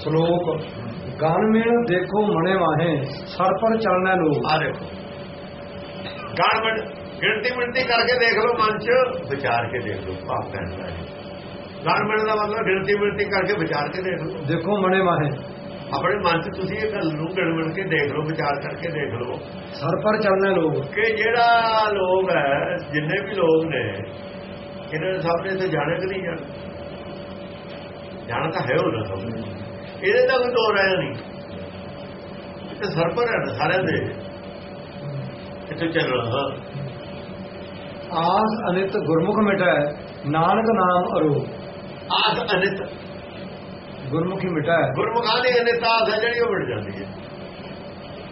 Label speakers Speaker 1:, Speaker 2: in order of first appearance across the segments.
Speaker 1: ਸ਼ਲੋਕ ਗਨ ਮੇਲ ਦੇਖੋ ਮਣੇ ਵਾਹੇ ਸਰ ਪਰ ਚੱਲਣਾ ਲੋਕ।
Speaker 2: ਆ ਦੇਖੋ। ਗਣ ਮਿਣ ਗਿਣਤੀ ਮਿਣਤੀ ਕਰਕੇ ਦੇਖ ਲਓ ਮਨ ਚ ਵਿਚਾਰ ਕੇ ਦੇਖ ਲਓ ਭਾਵ ਕਹਿੰਦਾ ਹੈ ਗਣ ਮਿਣ ਦਾ ਮਤਲਬ ਗਿਣਤੀ ਮਿਣਤੀ ਕਰਕੇ ਵਿਚਾਰ ਕੇ ਦੇਖ ਲਓ।
Speaker 1: ਦੇਖੋ ਮਣੇ ਵਾਹੇ।
Speaker 2: ਆਪਣੇ ਮਨ ਚ ਤੁਸੀਂ ਇਹ ਗੱਲ ਨੂੰ ਗਿਣ ਮਿਣ ਕੇ ਦੇਖ ਲਓ ਵਿਚਾਰ ਕਰਕੇ ਦੇਖ ਲਓ।
Speaker 1: ਸਰ ਪਰ ਚੱਲਣਾ ਲੋਕ।
Speaker 2: ਕਿ ਜਿਹੜਾ ਲੋਕ ਹੈ ਜਿੰਨੇ ਵੀ ਲੋਕ ਨੇ ਇਹਨਾਂ ਦੇ ਸਾਹਮਣੇ ਤੇ ਜਾਣੇ ਕਿ ਨਹੀਂ ਜਾਣੇ? ਜਾਣਾ ਤਾਂ ਹੈ ਉਹ ਨਾ ਸਭ ਨੇ। ਇਹਦੇ ਤਾਂ ਕੋਈ ਦੋ ਰਾਇਆ ਨਹੀਂ। ਇਹ ਤਾਂ ਸਰ ਪਰ ਹੈ ਸਾਰਿਆਂ ਦੇ। ਇੱਥੇ ਚੱਲ ਰਿਹਾ
Speaker 1: ਆਸ ਅਨਿਤ ਗੁਰਮੁਖ ਮਿਟੈ ਨਾਨਕ ਨਾਮ ਅਰੋ।
Speaker 2: ਆਸ ਅਨਿਤ।
Speaker 1: ਗੁਰਮੁਖੀ ਮਿਟੈ।
Speaker 2: ਗੁਰਮੁਖਾਂ ਦੀ ਅਨਿਤਾਸ ਹੈ ਜਿਹੜੀ ਉਹ ਮਿਟ ਜਾਂਦੀ ਹੈ।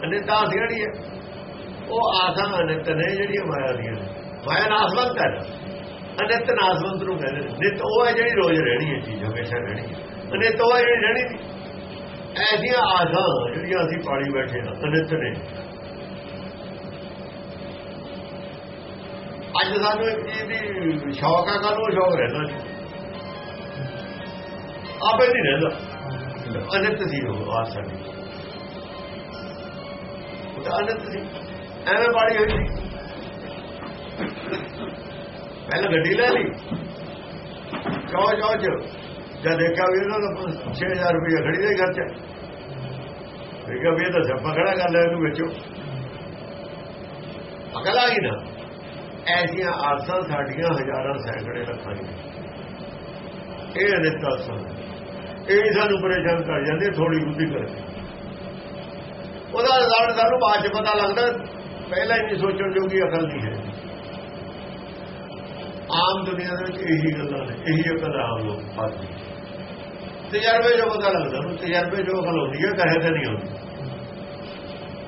Speaker 2: ਅਨਿਤਾਸ ਜਿਹੜੀ ਹੈ ਉਹ ਆਸਾਂ ਅਨਿਤ ਨੇ ਜਿਹੜੀਆਂ ਮਾਇਆ ਦੀਆਂ ਨੇ। ਮਾਇਆ ਨਾਸਵੰਤ ਹੈ। ਅਨਿਤ ਨਾਸਵੰਤ ਨੂੰ ਕਹਿੰਦੇ ਨੇ। ਨਿਤ ਉਹ ਹੈ ਜਿਹੜੀ ਰੋਜ਼ ਰਹਿਣੀ ਹੈ ਚੀਜ਼ ਹਮੇਸ਼ਾ ਰਹਿਣੀ ਹੈ। ਅਨਿਤ ਉਹ ਹੈ ਜਿਹੜੀ ਰਹਿਣੀ ਨਹੀਂ। ਐਸੀਆਂ ਆਸਾਂ ਜਿਹੜੀਆਂ ਅਸੀਂ ਪਾਣੀ ਬੈਠੇ ਹਾਂ ਅਨਿਤ ਨੇ ਅੱਜ ਸਾਨੂੰ ਇੱਕ ਚੀਜ਼ ਦੀ ਸ਼ੌਕ ਆ ਕੱਲ ਉਹ ਸ਼ੌਕ ਰਹਿੰਦਾ ਨਹੀਂ ਆਪੇ ਨਹੀਂ ਰਹਿੰਦਾ। ਅਨਿਤ ਸੀ ਉਹ ਆਸ ਸਾਡੀ। ਉਹ ਤਾਂ ਅਨੰਤ ਸੀ ਐਵੇਂ ਪਾਣੀ ਹੋਈ ਸੀ। ਪਹਿਲਾਂ ਗੱਡੀ ਲੈ ਲਈ। ਚੌ ਚੌ ਚ ਜਦ ਦੇਖਿਆ ਵੀ ਇਹਨਾਂ ਦਾ 6000 ਰੁਪਏ ਖੜੀ ਦੇ ਘਰ ਚ ਦੇਖਿਆ ਵੀ ਇਹ ਤਾਂ ਸੱਪਾ ਖੜਾ ਕਰ ਲਿਆ ਇਹਨੂੰ ਵਿੱਚੋਂ। ਅਕਲ ਹੀ ਨਾ? ਐਸੀਆਂ ਆਸਾਂ ਸਾਡੀਆਂ ਹਜ਼ਾਰਾਂ ਸੈਂਕੜੇ ਲੱਖਾਂ ਦੀਆਂ। ਇਹ ਅਨਿਤਾ ਸਨ। ਇਹ ਵੀ ਸਾਨੂੰ ਪਰੇਸ਼ਾਨ ਕਰ ਜਾਂਦੇ ਥੋੜੀ ਬੁੱਧੀ ਕਰਕੇ ਉਹਦਾ ਰਿਜ਼ਲਟ ਸਾਨੂੰ ਬਾਅਦ ਚ ਪਤਾ ਲੱਗਦਾ। ਪਹਿਲਾਂ ਹੀ ਨਹੀਂ ਸੋਚਣ ਜੋਗੀ ਅਕਲ ਨਹੀਂ ਹੈ। ਆਮ ਦੁਨੀਆ ਦੇ ਵਿੱਚ ਇਹੀ ਗੱਲਾਂ ਨੇ ਇਹੀ ਅਕਲ ਆਮ ਲੋਕ ਪਾਸ ਤਜਰਬੇ ਜੋ ਪਤਾ ਲੱਗਦਾ ਨੂੰ ਤਜਰਬੇ ਜੋ ਅਕਲ ਹੁੰਦੀ ਹੈ ਕਹੇ ਤੇ ਨਹੀਂ ਹੁੰਦੀ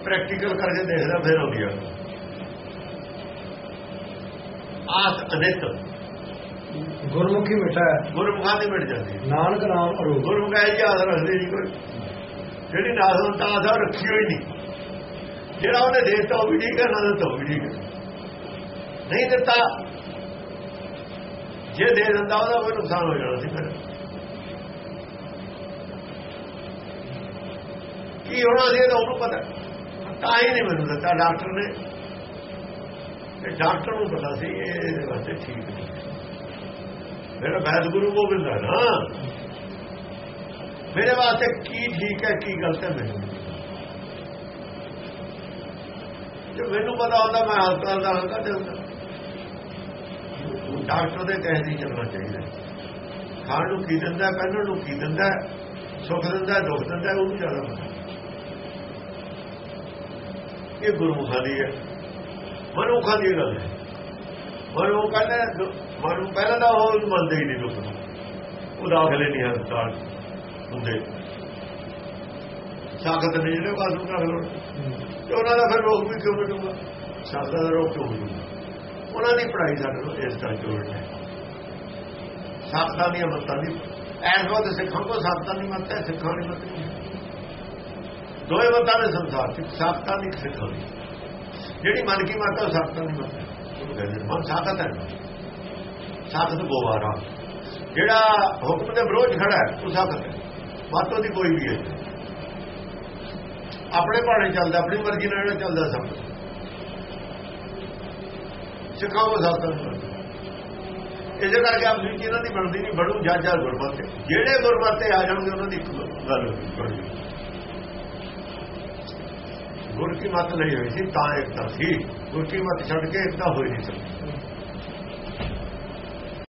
Speaker 2: ਪ੍ਰੈਕਟੀਕਲ ਕਰਕੇ ਦੇਖਦਾ ਫਿਰ ਹੁੰਦੀ ਹੈ ਆਸ ਅਨਿਤ।
Speaker 1: ਗੁਰਮੁਖੀ ਮਿਟੈ
Speaker 2: ਗੁਰਮੁਖਾਂ ਦੀ ਮਿਟ ਜਾਂਦੀ
Speaker 1: ਨਾਨਕ ਨਾਮ ਅਰੋ
Speaker 2: ਗੁਰਮੁਖਾਂ ਜੀ ਆਸ ਰੱਖਦੇ ਨਹੀਂ ਕੋਈ। ਜਿਹੜੀ ਨਾਸਵੰਤ ਆਸ ਰੱਖੀ ਹੋਈ ਨਹੀਂ। ਜਿਹੜਾ ਉਹਨੇ ਦੇ ਦਿੱਤਾ ਉਹ ਵੀ ਠੀਕ ਹੈ ਨਾ ਦਿੱਤਾ ਉਹ ਵੀ ਠੀਕ ਹੈ। ਨਹੀਂ ਦਿੱਤਾ ਜੇ ਦੇ ਦਿੰਦਾ ਉਹਦਾ ਕੋਈ ਨੁਕਸਾਨ ਹੋ ਜਾਣਾ ਸੀ ਫਿਰ। ਕੀ ਹੋਣਾ ਸੀ ਇਹਦਾ ਉਹਨੂੰ ਪਤਾ। ਤਾਂ ਹੀ ਨਹੀਂ ਮੈਨੂੰ ਦਿੱਤਾ ਡਾਕਟਰ ਨੇ। ਤੇ ਡਾਕਟਰ ਨੂੰ ਪਤਾ ਸੀ ਇਹ ਇਹਦੇ ਵਾਸਤੇ ਠੀਕ ਨਹੀਂ। ਮੇਰਾ ਵੈਦ ਗੁਰੂ ਗੋਬਿੰਦ ਹੈ ਨਾ। ਮੇਰੇ ਵਾਸਤੇ ਕੀ ਠੀਕ ਹੈ, ਕੀ ਗਲਤ ਹੈ ਮੈਨੂੰ। ਜੇ ਮੈਨੂੰ ਪਤਾ ਹੁੰਦਾ ਮੈਂ ਹਸਪਤਾਲ ਦਾ ਹਲਕਾ ਦੇ ਹੁੰਦਾ ਡਾਕਟਰ ਦੇ ਕਹੇ ਨਹੀਂ ਚੱਲਣਾ ਚਾਹੀਦਾ ਖਾਣ ਨੂੰ ਕੀ ਦਿੰਦਾ ਪਹਿਨਣ ਨੂੰ ਕੀ ਦਿੰਦਾ, ਸੁੱਖ ਦਿੰਦਾ, ਦੁੱਖ ਦਿੰਦਾ, ਉਹਨੂੰ ਜ਼ਿਆਦਾ ਪਤਾ ਇਹ ਗੁਰਮੁਖਾਂ ਦੀ ਹੈ। ਮਨੁੱਖਾਂ ਦੀ ਗੱਲ ਹੈ। ਮਨੁ ਕਹਿੰਦਾ ਮਨੁ ਪਹਿਲਾਂ ਤਾਂ ਉਹ ਮੰਨਦੇ ਹੀ ਨਹੀਂ ਦੁੱਖ ਨੂੰ। ਉਹ ਦਾਖਲੇ ਨਹੀਂ ਹਸਪਤਾਲ ਹੁੰਦੇ। ਸਾਖਤ ਨੇ ਜਿਹੜੇ ਬਾਜ਼ੂ ਕਰ ਲੋ ਤੇ ਉਹਨਾਂ ਦਾ ਫਿਰ ਰੋਗ ਵੀ ਕਿਉਂ ਮਿਟੂਗਾ? ਸਾਖਤ ਦਾ ਰੋਗ ਕਿਉਂ ਮਿਟੂਗਾ? ਉਹਨਾਂ ਦੀ ਪੜ੍ਹਾਈ ਸਾਡੇ ਨੂੰ ਇਸ ਤਰ੍ਹਾਂ ਜੋੜ ਸਾਖਤਾਂ ਦੀਆਂ ਮੱਤਾਂ ਦੀ। ਐਸ ਵਕਤ ਸਿੱਖਾਂ ਕੋ ਸਾਖਤਾਂ ਦੀ ਮੱਤ ਹੈ ਸਿੱਖਾਂ ਦੀ ਮੱਤ ਨਹੀਂ ਦੋਏ ਮੱਤਾਂ ਦੇ ਸੰਸਾਰ ਚ ਸਾਖਤਾਂ ਦੀ ਸਿੱਖਾਂ ਦੀ। ਜਿਹੜੀ ਮਨ ਕੀ ਮੱਤ ਹੈ, ਉਹ ਸਾਖਤਾਂ ਦੀ ਮੱਤ ਹੈ। ਉਹਨੂੰ ਕਹਿੰਦੇ ਮਨ ਸਾਖਤ ਹੈ। ਸਾਖਤ ਗੋਵਾਰਾ ਜਿਹੜਾ ਹੁਕਮ ਦੇ ਵਿਰੋਧ ਖੜਾ ਹੈ, ਉਹ ਸਾਖਤ ਹੈ। ਮੱਤ ਉਹਦੀ ਕੋਈ ਵੀ ਹੈ ਆਪਣੇ ਭਾਣੇ ਚੱਲਦਾ, ਆਪਣੀ ਮਰਜ਼ੀ ਨਾਲ ਚੱਲਦਾ ਸਭ ਸਿੱਖਾਂ ਕੋ ਸਾਖਤਾਂ ਦੀ ਕਰਕੇ ਆਪ ਜੀ ਇਹਨਾਂ ਦੀ ਬਣਦੀ ਨਹੀਂ ਬੜੂ ਜੱਜ ਆ ਗੁਰਮਤਿ। ਜਿਹੜੇ ਗੁਰਮਤਿ ਆ ਜਾਣਗੇ, ਉਹਨਾਂ ਦੀ ਗੱਲ ਹੋਣੀ ਗੁਰ ਕੀ ਮਤ ਲਈ ਹੋਈ ਸੀ, ਤਾਂ ਇਕਤਾ ਸੀ। ਗੁਰ ਕੀ ਮਤ ਛੱਡ ਕੇ ਇਕਤਾ ਹੋਈ ਨਹੀਂ ਸਕਦੀ।